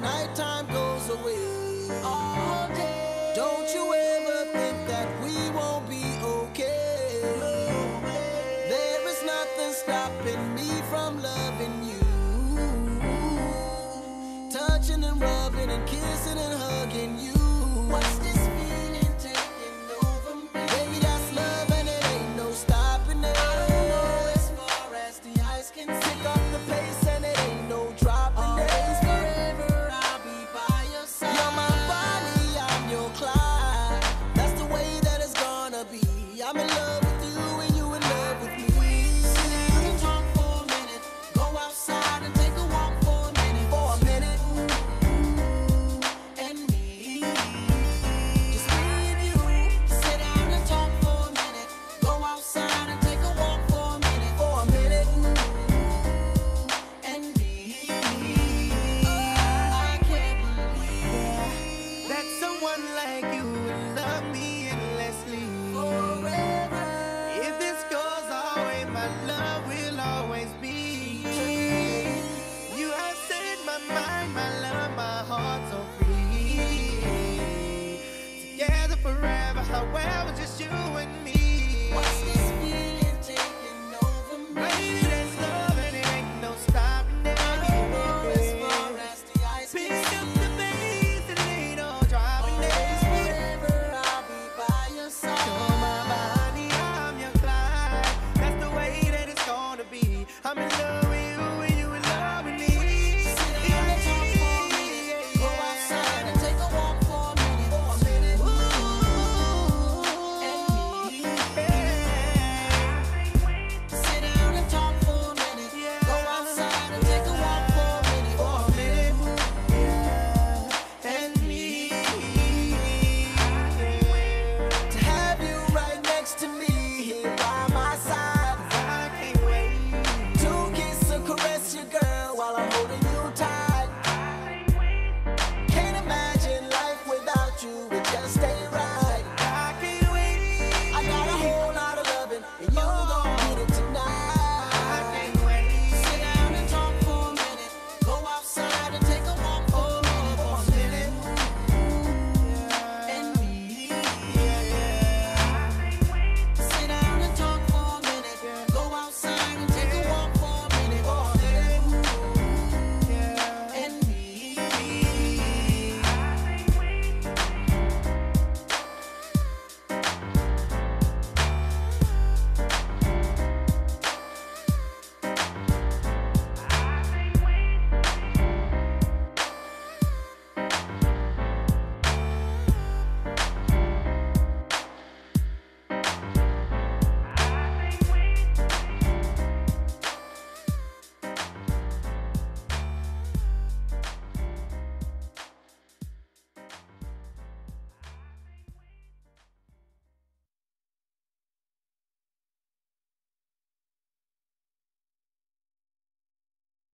nighttime goes away. All day. Don't you ever think that we won't be okay. There is nothing stopping me from loving you. Touching and rubbing and kissing and hugging you. my love will always be. You have set my mind, my love, my heart so free. Together forever, however.